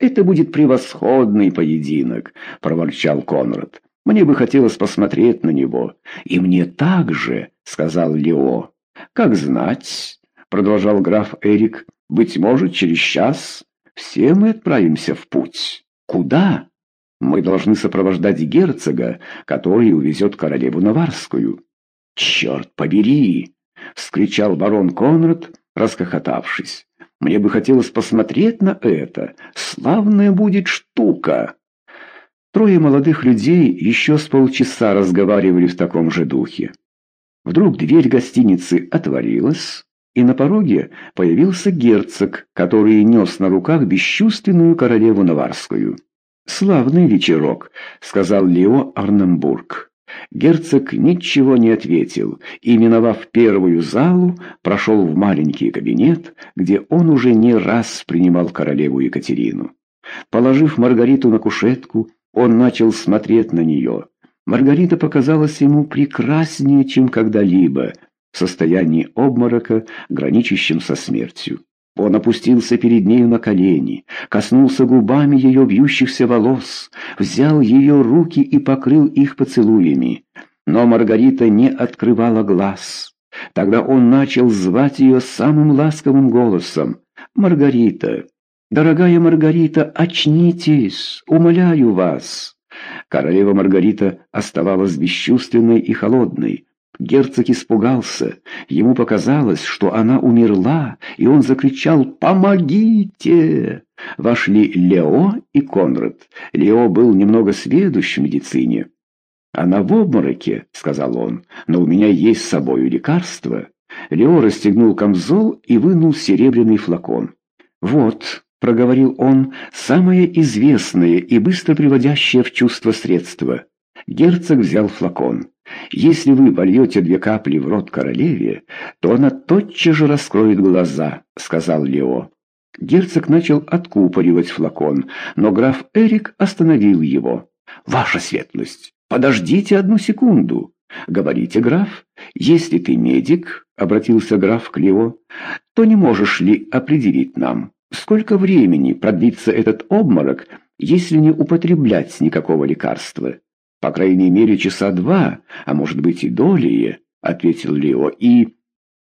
«Это будет превосходный поединок», — проворчал Конрад. «Мне бы хотелось посмотреть на него». «И мне также», — сказал Лео. «Как знать», — продолжал граф Эрик, — «быть может, через час все мы отправимся в путь». «Куда?» «Мы должны сопровождать герцога, который увезет королеву Наварскую». «Черт побери!» — вскричал барон Конрад, расхохотавшись. «Мне бы хотелось посмотреть на это. Славная будет штука!» Трое молодых людей еще с полчаса разговаривали в таком же духе. Вдруг дверь гостиницы отворилась, и на пороге появился герцог, который нес на руках бесчувственную королеву Наварскую. «Славный вечерок», — сказал Лео Арнамбург. Герцог ничего не ответил и, миновав первую залу, прошел в маленький кабинет, где он уже не раз принимал королеву Екатерину. Положив Маргариту на кушетку, он начал смотреть на нее. Маргарита показалась ему прекраснее, чем когда-либо, в состоянии обморока, граничащем со смертью. Он опустился перед нею на колени, коснулся губами ее вьющихся волос, взял ее руки и покрыл их поцелуями. Но Маргарита не открывала глаз. Тогда он начал звать ее самым ласковым голосом. «Маргарита, «Дорогая Маргарита, очнитесь! Умоляю вас!» Королева Маргарита оставалась бесчувственной и холодной. Герцог испугался. Ему показалось, что она умерла, и он закричал «Помогите!». Вошли Лео и Конрад. Лео был немного сведущ в медицине. «Она в обмороке», — сказал он, — «но у меня есть с собой лекарство». Лео расстегнул камзол и вынул серебряный флакон. «Вот», — проговорил он, — «самое известное и быстро приводящее в чувство средство». Герцог взял флакон. «Если вы вольете две капли в рот королеве, то она тотчас же раскроет глаза», — сказал Лео. Герцог начал откупоривать флакон, но граф Эрик остановил его. «Ваша светлость, подождите одну секунду». «Говорите, граф, если ты медик, — обратился граф к Лео, — то не можешь ли определить нам, Сколько времени продлится этот обморок, если не употреблять никакого лекарства? По крайней мере, часа два, а может быть и долее, ответил Лео, и...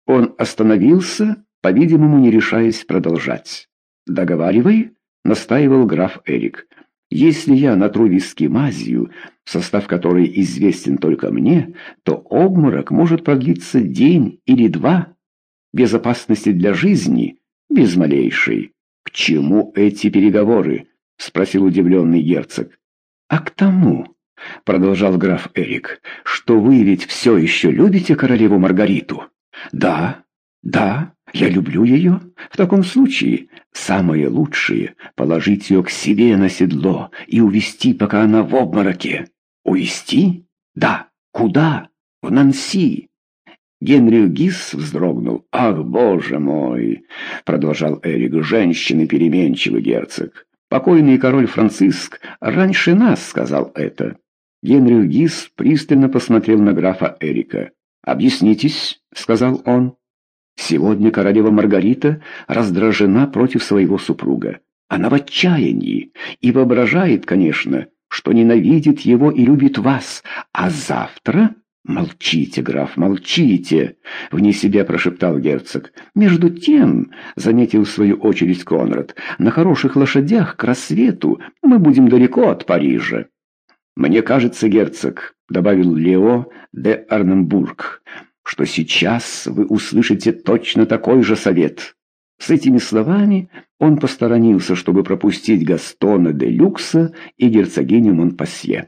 Он остановился, по-видимому, не решаясь продолжать. «Договаривай», — настаивал граф Эрик. «Если я натру виски мазью, состав которой известен только мне, то обморок может продлиться день или два. Безопасности для жизни без малейшей. «К чему эти переговоры?» — спросил удивленный герцог. «А к тому», — продолжал граф Эрик, — «что вы ведь все еще любите королеву Маргариту?» «Да, да, я люблю ее. В таком случае самое лучшее — положить ее к себе на седло и увести, пока она в обмороке». «Увести? Да. Куда? В Нанси. Генри Гис вздрогнул. «Ах, боже мой!» — продолжал Эрик. «Женщины переменчивый герцог. Покойный король Франциск раньше нас сказал это». Генри Гис пристально посмотрел на графа Эрика. «Объяснитесь», — сказал он. «Сегодня королева Маргарита раздражена против своего супруга. Она в отчаянии и воображает, конечно, что ненавидит его и любит вас, а завтра «Молчите, граф, молчите!» — вне себя прошептал герцог. «Между тем, — заметил в свою очередь Конрад, — на хороших лошадях к рассвету мы будем далеко от Парижа». «Мне кажется, герцог, — добавил Лео де Арнембург, — что сейчас вы услышите точно такой же совет». С этими словами он посторонился, чтобы пропустить Гастона де Люкса и герцогиню Монпасье.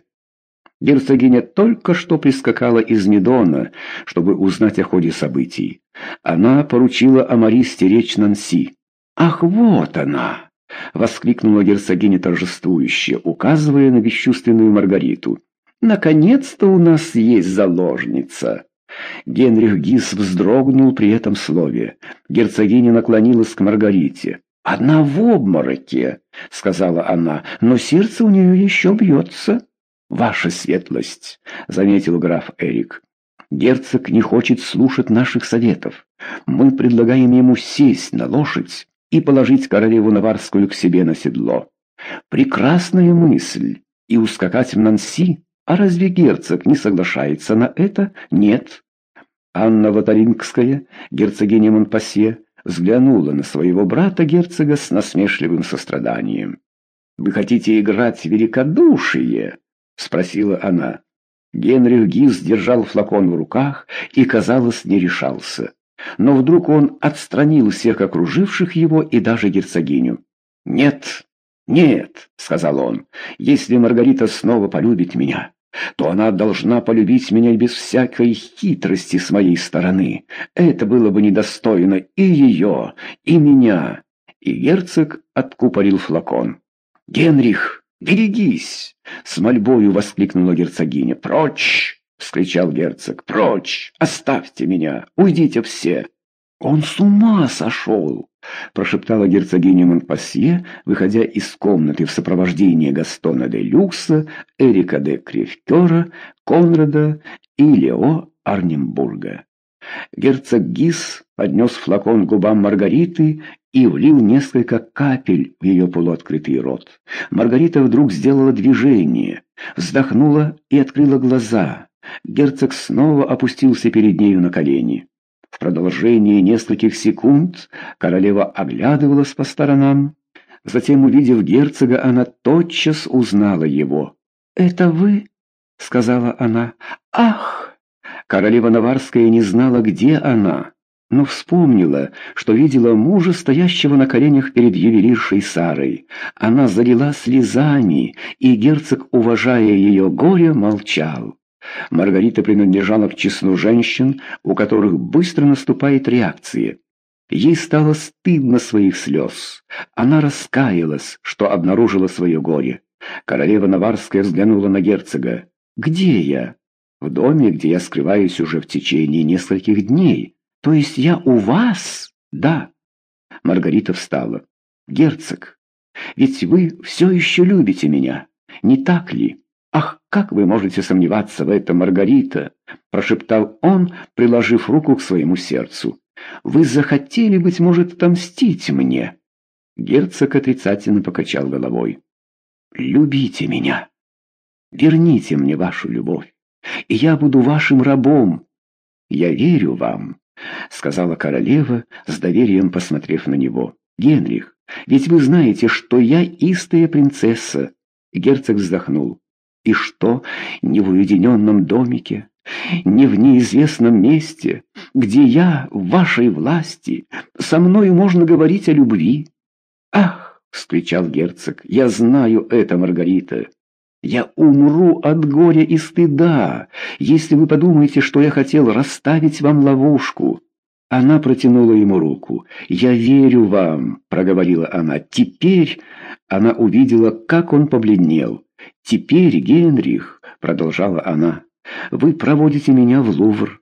Герцогиня только что прискакала из Медона, чтобы узнать о ходе событий. Она поручила Амари стеречь Нанси. «Ах, вот она!» — воскликнула герцогиня торжествующе, указывая на бесчувственную Маргариту. «Наконец-то у нас есть заложница!» Генрих Гис вздрогнул при этом слове. Герцогиня наклонилась к Маргарите. «Она в обмороке», — сказала она, — «но сердце у нее еще бьется». «Ваша светлость», — заметил граф Эрик, — «герцог не хочет слушать наших советов. Мы предлагаем ему сесть на лошадь и положить королеву Наварскую к себе на седло. Прекрасная мысль. И ускакать в Нанси? А разве герцог не соглашается на это? Нет. Анна Ватарингская, герцогиня Монпасье, взглянула на своего брата-герцога с насмешливым состраданием. «Вы хотите играть великодушие?» — спросила она. Генрих Гиз держал флакон в руках и, казалось, не решался. Но вдруг он отстранил всех окруживших его и даже герцогиню. «Нет, нет», — сказал он, — «если Маргарита снова полюбит меня, то она должна полюбить меня без всякой хитрости с моей стороны. Это было бы недостойно и ее, и меня». И герцог откупорил флакон. «Генрих, берегись!» — с мольбою воскликнула герцогиня. «Прочь!» — вскричал герцог. «Прочь! Оставьте меня! Уйдите все!» «Он с ума сошел!» — прошептала герцогиня Монпасье, выходя из комнаты в сопровождении Гастона де Люкса, Эрика де Кривкера, Конрада и Лео Арнембурга. Герцог Гис поднес флакон к губам Маргариты и влил несколько капель в ее полуоткрытый рот. Маргарита вдруг сделала движение, вздохнула и открыла глаза. Герцог снова опустился перед нею на колени. В продолжении нескольких секунд королева оглядывалась по сторонам. Затем, увидев герцога, она тотчас узнала его. «Это вы?» — сказала она. «Ах!» Королева Наварская не знала, где она но вспомнила, что видела мужа, стоящего на коленях перед ювелиршей Сарой. Она залила слезами, и герцог, уважая ее горе, молчал. Маргарита принадлежала к числу женщин, у которых быстро наступает реакция. Ей стало стыдно своих слез. Она раскаялась, что обнаружила свое горе. Королева Наварская взглянула на герцога. «Где я?» «В доме, где я скрываюсь уже в течение нескольких дней». «То есть я у вас?» «Да». Маргарита встала. «Герцог, ведь вы все еще любите меня, не так ли?» «Ах, как вы можете сомневаться в этом, Маргарита?» прошептал он, приложив руку к своему сердцу. «Вы захотели, быть может, отомстить мне?» Герцог отрицательно покачал головой. «Любите меня. Верните мне вашу любовь, и я буду вашим рабом. Я верю вам. — сказала королева, с доверием посмотрев на него. «Генрих, ведь вы знаете, что я истая принцесса!» Герцог вздохнул. «И что, не в уединенном домике, не в неизвестном месте, где я в вашей власти, со мной можно говорить о любви?» «Ах!» — вскричал герцог. «Я знаю это, Маргарита!» Я умру от горя и стыда, если вы подумаете, что я хотел расставить вам ловушку». Она протянула ему руку. «Я верю вам», — проговорила она. «Теперь...» Она увидела, как он побледнел. «Теперь, Генрих», — продолжала она, — «вы проводите меня в Лувр».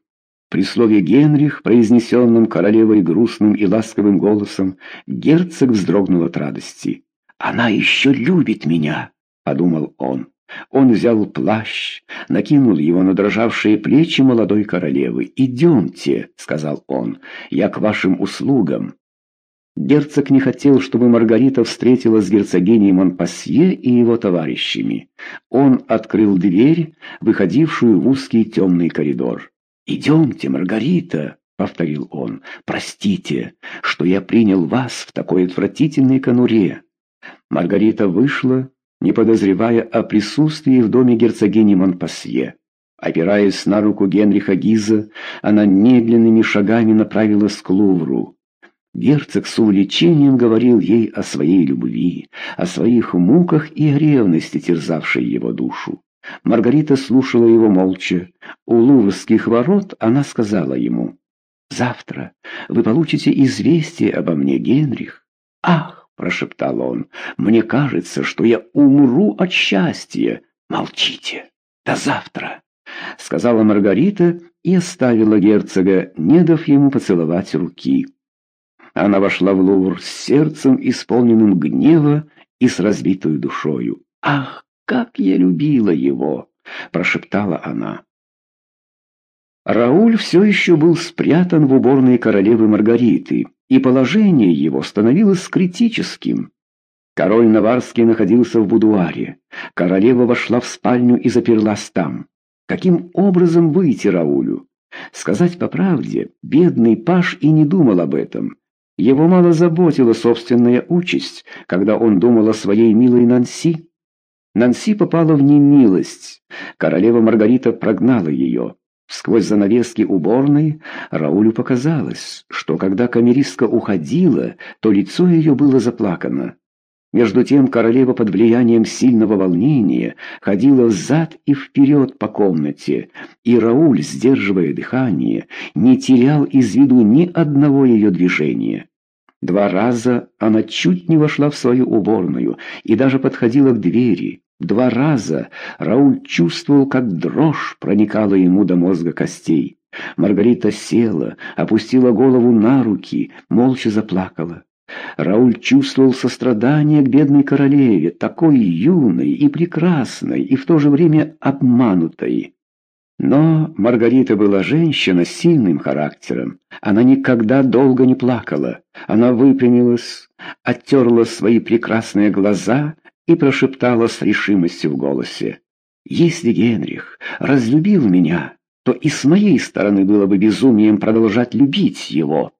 При слове «Генрих», произнесенном королевой грустным и ласковым голосом, герцог вздрогнул от радости. «Она еще любит меня!» подумал он. Он взял плащ, накинул его на дрожавшие плечи молодой королевы. «Идемте», — сказал он, — «я к вашим услугам». Герцог не хотел, чтобы Маргарита встретилась с герцогиней Монпасье и его товарищами. Он открыл дверь, выходившую в узкий темный коридор. «Идемте, Маргарита», — повторил он, — «простите, что я принял вас в такой отвратительной конуре». Маргарита вышла, не подозревая о присутствии в доме герцогини Монпасье. Опираясь на руку Генриха Гиза, она медленными шагами направилась к Лувру. Герцог с увлечением говорил ей о своей любви, о своих муках и ревности, терзавшей его душу. Маргарита слушала его молча. У луврских ворот она сказала ему, «Завтра вы получите известие обо мне, Генрих». «Ах!» прошептал он. «Мне кажется, что я умру от счастья. Молчите. До завтра!» Сказала Маргарита и оставила герцога, не дав ему поцеловать руки. Она вошла в Лувр с сердцем, исполненным гнева и с разбитой душою. «Ах, как я любила его!» — прошептала она. Рауль все еще был спрятан в уборной королевы Маргариты, и положение его становилось критическим. Король Наварский находился в будуаре. Королева вошла в спальню и заперлась там. Каким образом выйти Раулю? Сказать по правде, бедный Паш и не думал об этом. Его мало заботила собственная участь, когда он думал о своей милой Нанси. Нанси попала в немилость. Королева Маргарита прогнала ее. Сквозь занавески уборной Раулю показалось, что когда камеристка уходила, то лицо ее было заплакано. Между тем королева под влиянием сильного волнения ходила взад и вперед по комнате, и Рауль, сдерживая дыхание, не терял из виду ни одного ее движения. Два раза она чуть не вошла в свою уборную и даже подходила к двери. Два раза Рауль чувствовал, как дрожь проникала ему до мозга костей. Маргарита села, опустила голову на руки, молча заплакала. Рауль чувствовал сострадание к бедной королеве, такой юной и прекрасной, и в то же время обманутой. Но Маргарита была женщина с сильным характером. Она никогда долго не плакала. Она выпрямилась, оттерла свои прекрасные глаза и прошептала с решимостью в голосе. «Если Генрих разлюбил меня, то и с моей стороны было бы безумием продолжать любить его».